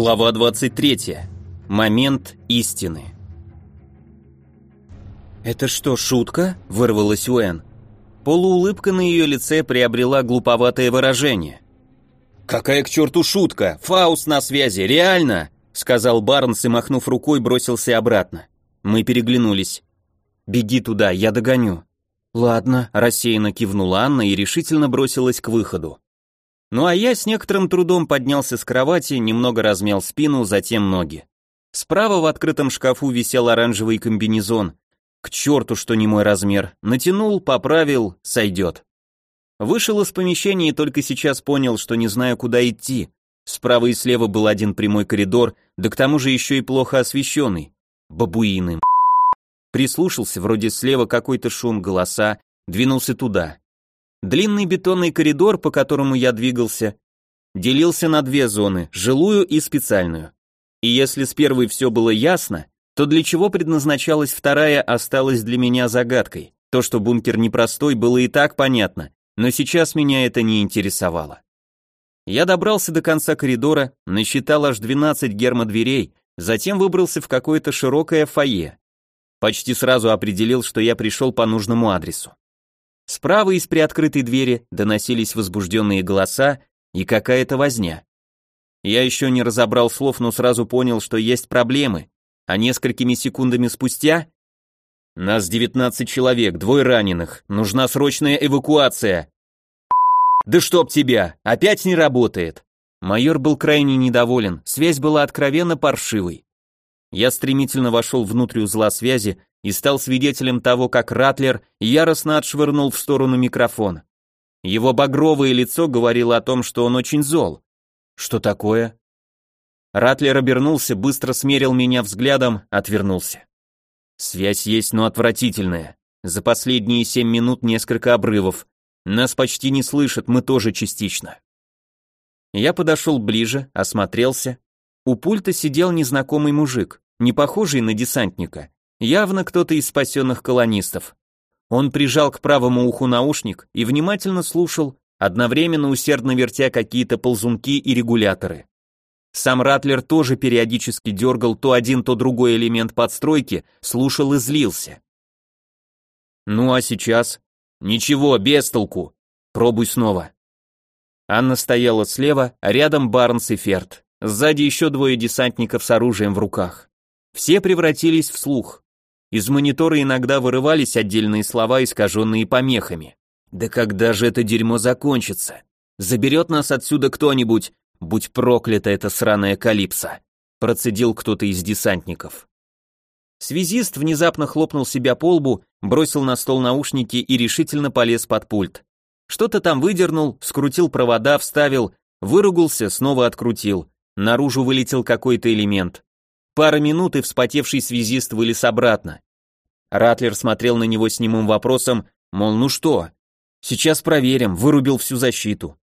Глава 23. Момент истины. «Это что, шутка?» – вырвалась у Энн. Полуулыбка на ее лице приобрела глуповатое выражение. «Какая к черту шутка? Фауст на связи, реально!» – сказал Барнс и, махнув рукой, бросился обратно. Мы переглянулись. «Беги туда, я догоню». «Ладно», – рассеянно кивнула Анна и решительно бросилась к выходу. Ну а я с некоторым трудом поднялся с кровати, немного размял спину, затем ноги. Справа в открытом шкафу висел оранжевый комбинезон. К черту, что не мой размер. Натянул, поправил, сойдет. Вышел из помещения и только сейчас понял, что не знаю, куда идти. Справа и слева был один прямой коридор, да к тому же еще и плохо освещенный. Бабуины. Прислушался, вроде слева какой-то шум, голоса, двинулся туда. Длинный бетонный коридор, по которому я двигался, делился на две зоны, жилую и специальную. И если с первой все было ясно, то для чего предназначалась вторая, осталась для меня загадкой. То, что бункер непростой, было и так понятно, но сейчас меня это не интересовало. Я добрался до конца коридора, насчитал аж 12 гермодверей, затем выбрался в какое-то широкое фойе. Почти сразу определил, что я пришел по нужному адресу. Справа из приоткрытой двери доносились возбужденные голоса и какая-то возня. Я еще не разобрал слов, но сразу понял, что есть проблемы, а несколькими секундами спустя... Нас 19 человек, двое раненых, нужна срочная эвакуация. Да чтоб тебя, опять не работает. Майор был крайне недоволен, связь была откровенно паршивой. Я стремительно вошел внутрь узла связи и стал свидетелем того, как Ратлер яростно отшвырнул в сторону микрофон. Его багровое лицо говорило о том, что он очень зол. Что такое? Ратлер обернулся, быстро смерил меня взглядом, отвернулся. Связь есть, но отвратительная. За последние семь минут несколько обрывов. Нас почти не слышат, мы тоже частично. Я подошел ближе, осмотрелся. У пульта сидел незнакомый мужик, не похожий на десантника. Явно кто-то из спасенных колонистов. Он прижал к правому уху наушник и внимательно слушал, одновременно усердно вертя какие-то ползунки и регуляторы. Сам Ратлер тоже периодически дергал то один, то другой элемент подстройки, слушал и злился. «Ну а сейчас?» «Ничего, без толку. Пробуй снова». Анна стояла слева, а рядом Барнс и Ферд. Сзади еще двое десантников с оружием в руках. Все превратились в слух. Из монитора иногда вырывались отдельные слова, искаженные помехами. «Да когда же это дерьмо закончится? Заберет нас отсюда кто-нибудь, будь проклята эта сраная калипса!» процедил кто-то из десантников. Связист внезапно хлопнул себя по лбу, бросил на стол наушники и решительно полез под пульт. Что-то там выдернул, скрутил провода, вставил, выругался, снова открутил. Наружу вылетел какой-то элемент. Пара минут, и вспотевший связист вылез обратно. Ратлер смотрел на него с немым вопросом, мол, ну что? Сейчас проверим, вырубил всю защиту.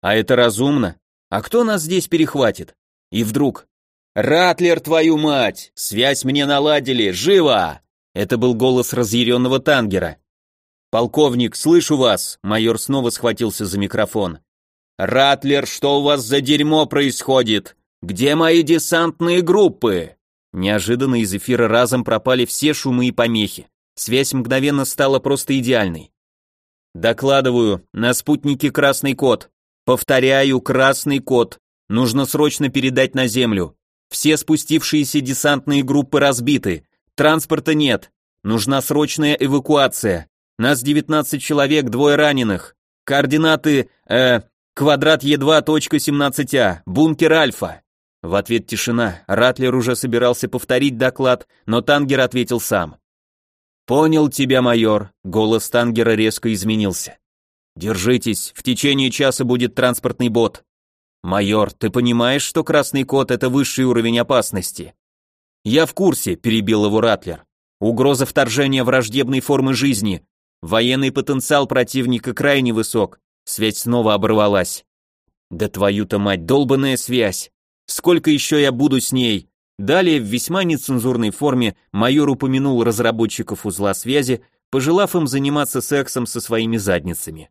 А это разумно? А кто нас здесь перехватит? И вдруг... «Ратлер, твою мать! Связь мне наладили! Живо!» Это был голос разъяренного тангера. «Полковник, слышу вас!» Майор снова схватился за микрофон. «Ратлер, что у вас за дерьмо происходит? Где мои десантные группы?» Неожиданно из эфира разом пропали все шумы и помехи. Связь мгновенно стала просто идеальной. Докладываю, на спутнике красный код. Повторяю, красный код. Нужно срочно передать на землю. Все спустившиеся десантные группы разбиты. Транспорта нет. Нужна срочная эвакуация. Нас 19 человек, двое раненых. Координаты, э, квадрат Е2.17А, бункер Альфа. В ответ тишина. Ратлер уже собирался повторить доклад, но Тангер ответил сам. «Понял тебя, майор», — голос Тангера резко изменился. «Держитесь, в течение часа будет транспортный бот». «Майор, ты понимаешь, что красный код — это высший уровень опасности?» «Я в курсе», — перебил его Ратлер. «Угроза вторжения враждебной формы жизни. Военный потенциал противника крайне высок. Связь снова оборвалась». «Да твою-то мать, долбанная связь! Сколько еще я буду с ней? Далее в весьма нецензурной форме майор упомянул разработчиков узла связи, пожелав им заниматься сексом со своими задницами.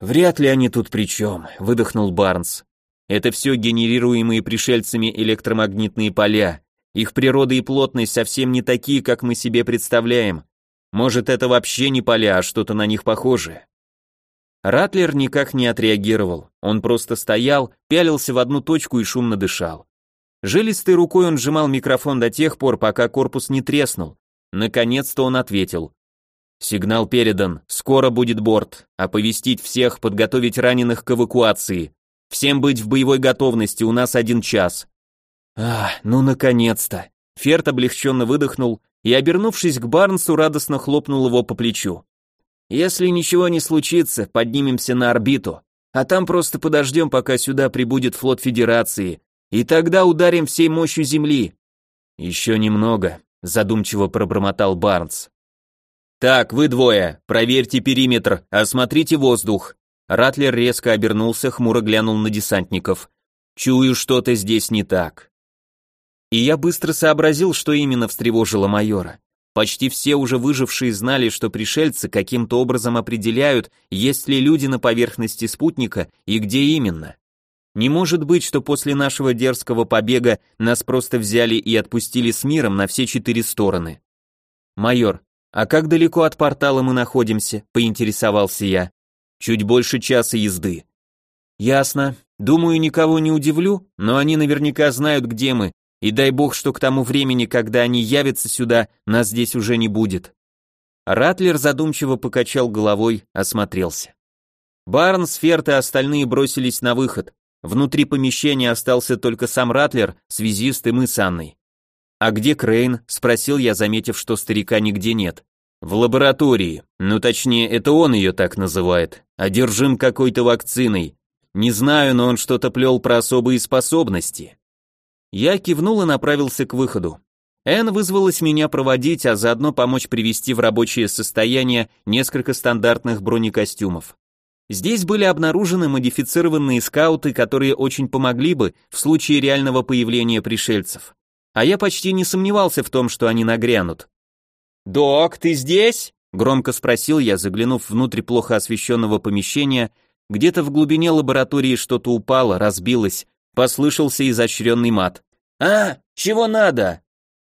«Вряд ли они тут при чем», — выдохнул Барнс. Это все генерируемые пришельцами электромагнитные поля. Их природа и плотность совсем не такие, как мы себе представляем. Может, это вообще не поля, а что-то на них похожее. Ратлер никак не отреагировал. Он просто стоял, пялился в одну точку и шумно дышал. Жилистой рукой он сжимал микрофон до тех пор, пока корпус не треснул. Наконец-то он ответил. «Сигнал передан. Скоро будет борт. Оповестить всех, подготовить раненых к эвакуации. Всем быть в боевой готовности, у нас один час». «А, ну наконец-то!» Ферт облегченно выдохнул и, обернувшись к Барнсу, радостно хлопнул его по плечу. «Если ничего не случится, поднимемся на орбиту, а там просто подождем, пока сюда прибудет флот Федерации, и тогда ударим всей мощью Земли». «Еще немного», — задумчиво пробормотал Барнс. «Так, вы двое, проверьте периметр, осмотрите воздух». Ратлер резко обернулся, хмуро глянул на десантников. «Чую, что-то здесь не так». И я быстро сообразил, что именно встревожило майора. Почти все уже выжившие знали, что пришельцы каким-то образом определяют, есть ли люди на поверхности спутника и где именно. Не может быть, что после нашего дерзкого побега нас просто взяли и отпустили с миром на все четыре стороны. Майор, а как далеко от портала мы находимся? поинтересовался я. Чуть больше часа езды. Ясно. Думаю, никого не удивлю, но они наверняка знают, где мы, и дай бог, что к тому времени, когда они явятся сюда, нас здесь уже не будет. Ратлер задумчиво покачал головой, осмотрелся. Барнс, Ферт и остальные бросились на выход. Внутри помещения остался только сам Ратлер, связист и мы с Анной. «А где Крейн?» — спросил я, заметив, что старика нигде нет. «В лаборатории. Ну, точнее, это он ее так называет. Одержим какой-то вакциной. Не знаю, но он что-то плел про особые способности. Я кивнул и направился к выходу. Энн вызвалась меня проводить, а заодно помочь привести в рабочее состояние несколько стандартных бронекостюмов. Здесь были обнаружены модифицированные скауты, которые очень помогли бы в случае реального появления пришельцев. А я почти не сомневался в том, что они нагрянут. «Док, ты здесь?» — громко спросил я, заглянув внутрь плохо освещенного помещения, где-то в глубине лаборатории что-то упало, разбилось, Послышался изощренный мат. «А, чего надо?»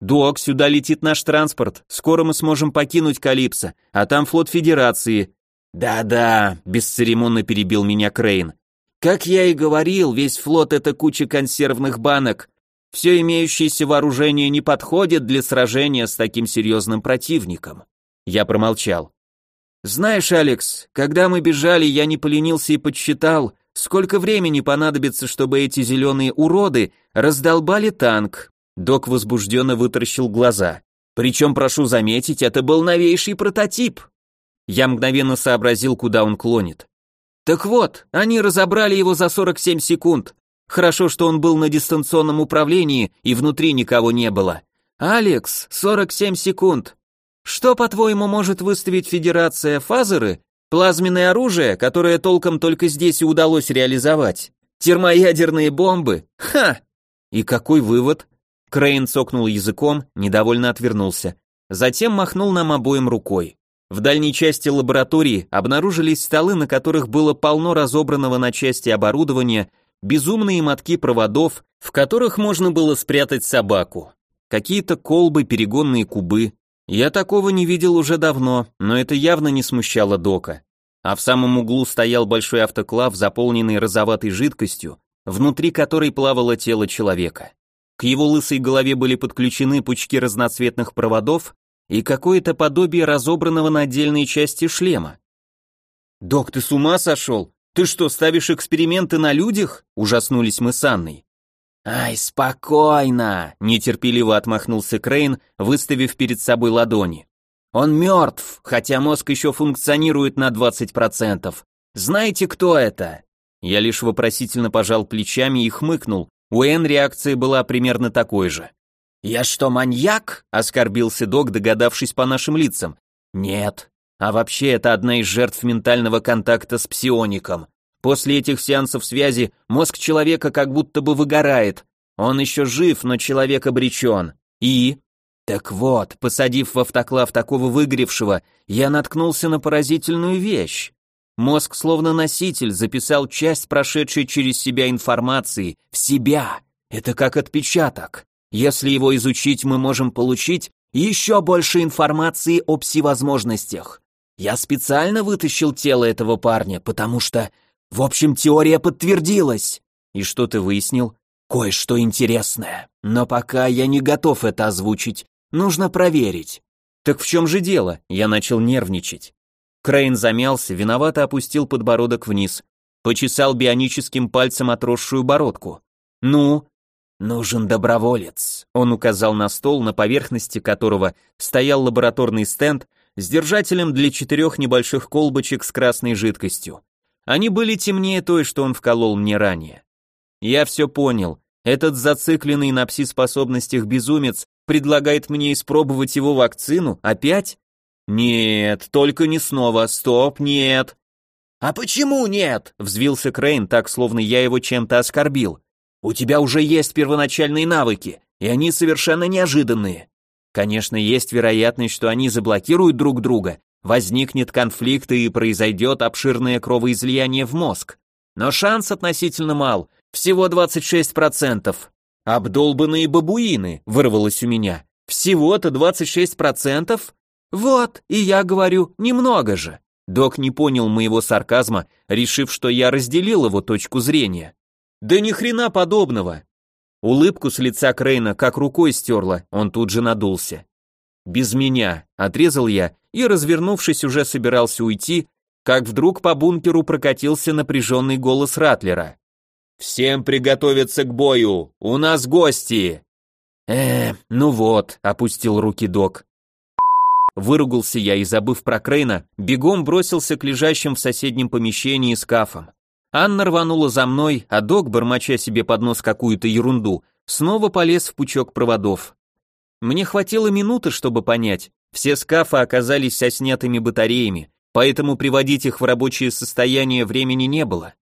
«Док, сюда летит наш транспорт. Скоро мы сможем покинуть Калипсо, а там флот Федерации». «Да-да», — бесцеремонно перебил меня Крейн. «Как я и говорил, весь флот — это куча консервных банок. Все имеющееся вооружение не подходит для сражения с таким серьезным противником». Я промолчал. «Знаешь, Алекс, когда мы бежали, я не поленился и подсчитал, Сколько времени понадобится, чтобы эти зеленые уроды раздолбали танк? Док возбужденно вытаращил глаза. Причем, прошу заметить, это был новейший прототип. Я мгновенно сообразил, куда он клонит. Так вот, они разобрали его за 47 секунд. Хорошо, что он был на дистанционном управлении и внутри никого не было. Алекс, 47 секунд. Что, по-твоему, может выставить Федерация фазеры Плазменное оружие, которое толком только здесь и удалось реализовать. Термоядерные бомбы? Ха! И какой вывод? Крейн цокнул языком, недовольно отвернулся. Затем махнул нам обоим рукой. В дальней части лаборатории обнаружились столы, на которых было полно разобранного на части оборудования, безумные мотки проводов, в которых можно было спрятать собаку. Какие-то колбы, перегонные кубы, я такого не видел уже давно, но это явно не смущало Дока. А в самом углу стоял большой автоклав, заполненный розоватой жидкостью, внутри которой плавало тело человека. К его лысой голове были подключены пучки разноцветных проводов и какое-то подобие разобранного на отдельные части шлема. «Док, ты с ума сошел? Ты что, ставишь эксперименты на людях?» – ужаснулись мы с Анной. «Ай, спокойно!» — нетерпеливо отмахнулся Крейн, выставив перед собой ладони. «Он мертв, хотя мозг еще функционирует на 20%. Знаете, кто это?» Я лишь вопросительно пожал плечами и хмыкнул. У Эн реакция была примерно такой же. «Я что, маньяк?» — оскорбился док, догадавшись по нашим лицам. «Нет. А вообще это одна из жертв ментального контакта с псиоником. После этих сеансов связи мозг человека как будто бы выгорает. Он еще жив, но человек обречен. И... Так вот, посадив в автоклав такого выгоревшего, я наткнулся на поразительную вещь. Мозг, словно носитель, записал часть прошедшей через себя информации в себя. Это как отпечаток. Если его изучить, мы можем получить еще больше информации о пси-возможностях. Я специально вытащил тело этого парня, потому что, в общем, теория подтвердилась. И что ты выяснил? Кое-что интересное. Но пока я не готов это озвучить. Нужно проверить. Так в чем же дело? Я начал нервничать. Крейн замялся, виновато опустил подбородок вниз, почесал бионическим пальцем отросшую бородку. «Ну?» «Нужен доброволец», — он указал на стол, на поверхности которого стоял лабораторный стенд с держателем для четырех небольших колбочек с красной жидкостью. Они были темнее той, что он вколол мне ранее. Я все понял. Этот зацикленный на пси-способностях безумец предлагает мне испробовать его вакцину? Опять? «Нет, только не снова, стоп, нет!» «А почему нет?» — взвился Крейн так, словно я его чем-то оскорбил. «У тебя уже есть первоначальные навыки, и они совершенно неожиданные. Конечно, есть вероятность, что они заблокируют друг друга, возникнет конфликт и произойдет обширное кровоизлияние в мозг. Но шанс относительно мал, всего 26%. Обдолбанные бабуины, вырвалось у меня. Всего-то 26%? «Вот, и я говорю, немного же». Док не понял моего сарказма, решив, что я разделил его точку зрения. «Да ни хрена подобного!» Улыбку с лица Крейна как рукой стерла, он тут же надулся. «Без меня», — отрезал я и, развернувшись, уже собирался уйти, как вдруг по бункеру прокатился напряженный голос Ратлера. «Всем приготовиться к бою! У нас гости!» «Э, ну вот», — опустил руки док. Выругался я и, забыв про Крейна, бегом бросился к лежащим в соседнем помещении скафам. Анна рванула за мной, а док, бормоча себе под нос какую-то ерунду, снова полез в пучок проводов. Мне хватило минуты, чтобы понять, все скафы оказались со снятыми батареями, поэтому приводить их в рабочее состояние времени не было.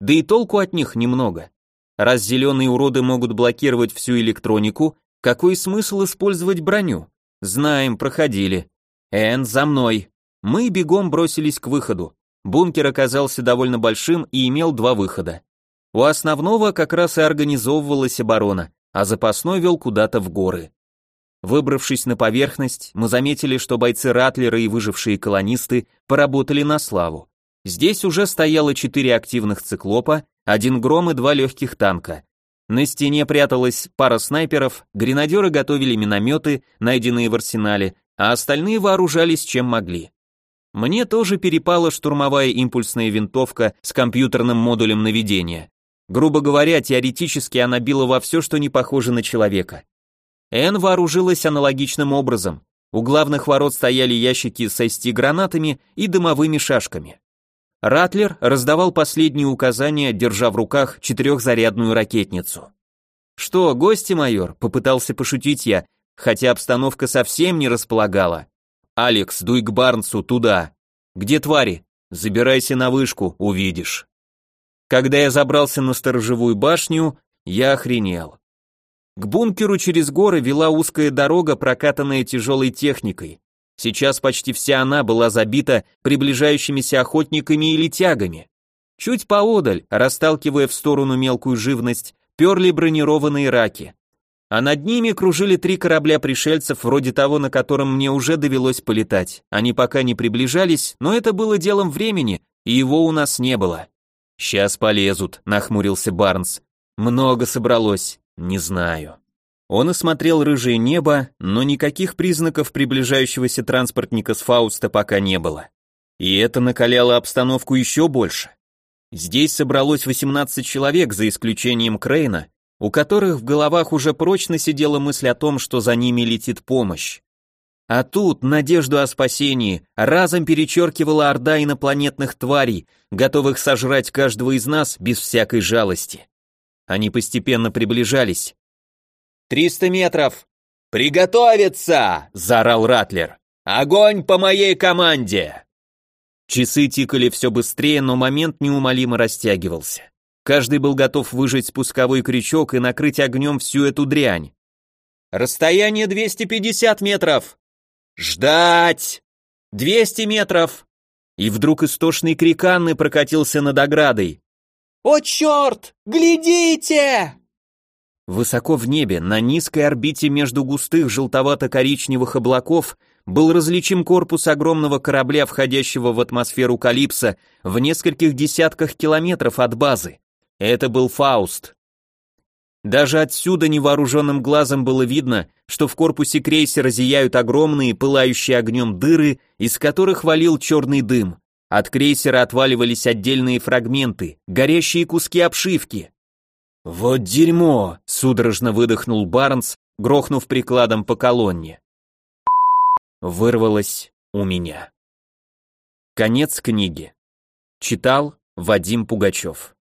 Да и толку от них немного. Раз зеленые уроды могут блокировать всю электронику, какой смысл использовать броню? Знаем, проходили. «Энн, за мной!» Мы бегом бросились к выходу. Бункер оказался довольно большим и имел два выхода. У основного как раз и организовывалась оборона, а запасной вел куда-то в горы. Выбравшись на поверхность, мы заметили, что бойцы Ратлера и выжившие колонисты поработали на славу. Здесь уже стояло четыре активных циклопа, один гром и два легких танка. На стене пряталась пара снайперов, гренадеры готовили минометы, найденные в арсенале, а остальные вооружались чем могли. Мне тоже перепала штурмовая импульсная винтовка с компьютерным модулем наведения. Грубо говоря, теоретически она била во все, что не похоже на человека. Эн вооружилась аналогичным образом. У главных ворот стояли ящики с ST-гранатами и дымовыми шашками. Ратлер раздавал последние указания, держа в руках четырехзарядную ракетницу. «Что, гости, майор?» — попытался пошутить я, хотя обстановка совсем не располагала. «Алекс, дуй к Барнсу, туда. Где твари? Забирайся на вышку, увидишь». Когда я забрался на сторожевую башню, я охренел. К бункеру через горы вела узкая дорога, прокатанная тяжелой техникой. Сейчас почти вся она была забита приближающимися охотниками или тягами. Чуть поодаль, расталкивая в сторону мелкую живность, перли бронированные раки а над ними кружили три корабля пришельцев, вроде того, на котором мне уже довелось полетать. Они пока не приближались, но это было делом времени, и его у нас не было. «Сейчас полезут», — нахмурился Барнс. «Много собралось, не знаю». Он осмотрел рыжее небо, но никаких признаков приближающегося транспортника с Фауста пока не было. И это накаляло обстановку еще больше. Здесь собралось 18 человек, за исключением Крейна, у которых в головах уже прочно сидела мысль о том, что за ними летит помощь. А тут надежду о спасении разом перечеркивала орда инопланетных тварей, готовых сожрать каждого из нас без всякой жалости. Они постепенно приближались. «Триста метров!» «Приготовиться!» — заорал Ратлер. «Огонь по моей команде!» Часы тикали все быстрее, но момент неумолимо растягивался. Каждый был готов выжать спусковой крючок и накрыть огнем всю эту дрянь. Расстояние 250 метров. Ждать! 200 метров. и вдруг истошный крик Анны прокатился над оградой. «О черт! Глядите!» Высоко в небе, на низкой орбите между густых желтовато-коричневых облаков, был различим корпус огромного корабля, входящего в атмосферу Калипса в нескольких десятках километров от базы. Это был Фауст. Даже отсюда невооруженным глазом было видно, что в корпусе крейсера зияют огромные, пылающие огнем дыры, из которых валил черный дым. От крейсера отваливались отдельные фрагменты, горящие куски обшивки. «Вот дерьмо!» — судорожно выдохнул Барнс, грохнув прикладом по колонне. Вырвалось у меня. Конец книги. Читал Вадим Пугачев.